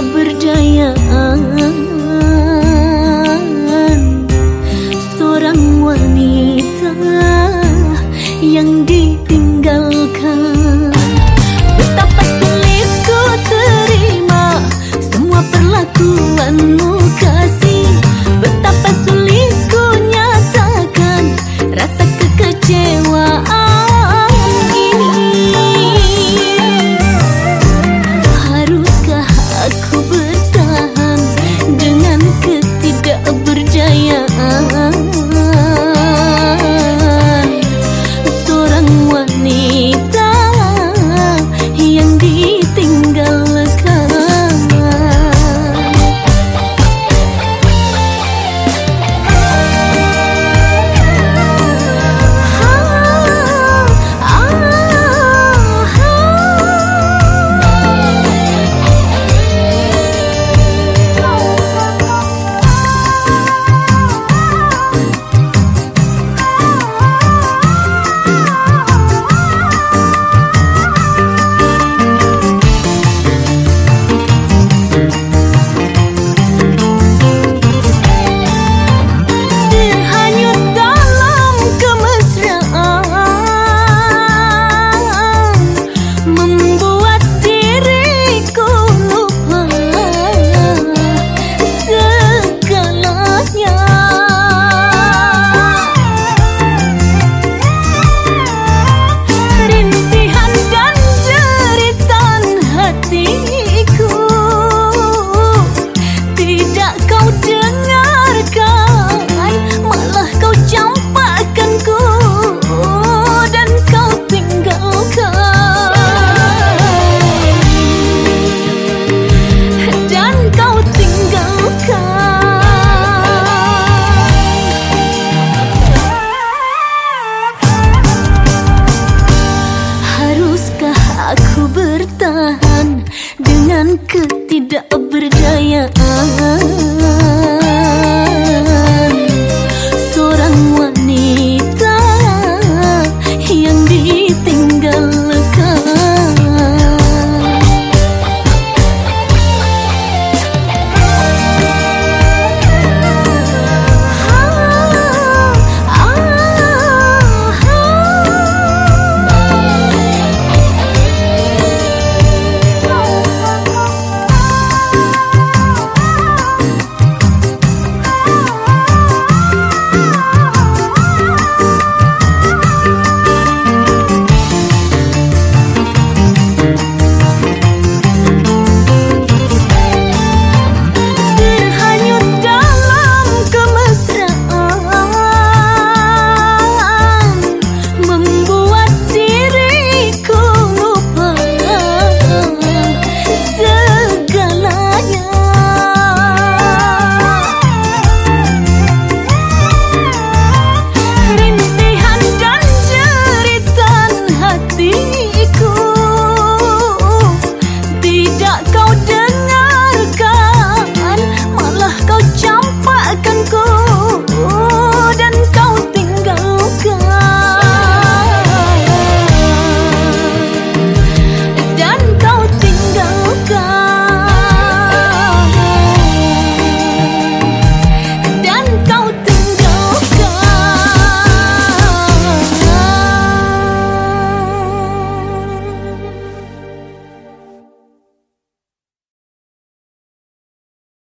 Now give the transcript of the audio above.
berdaya berdaya. Aku bertahan dengan ketidakberdayaan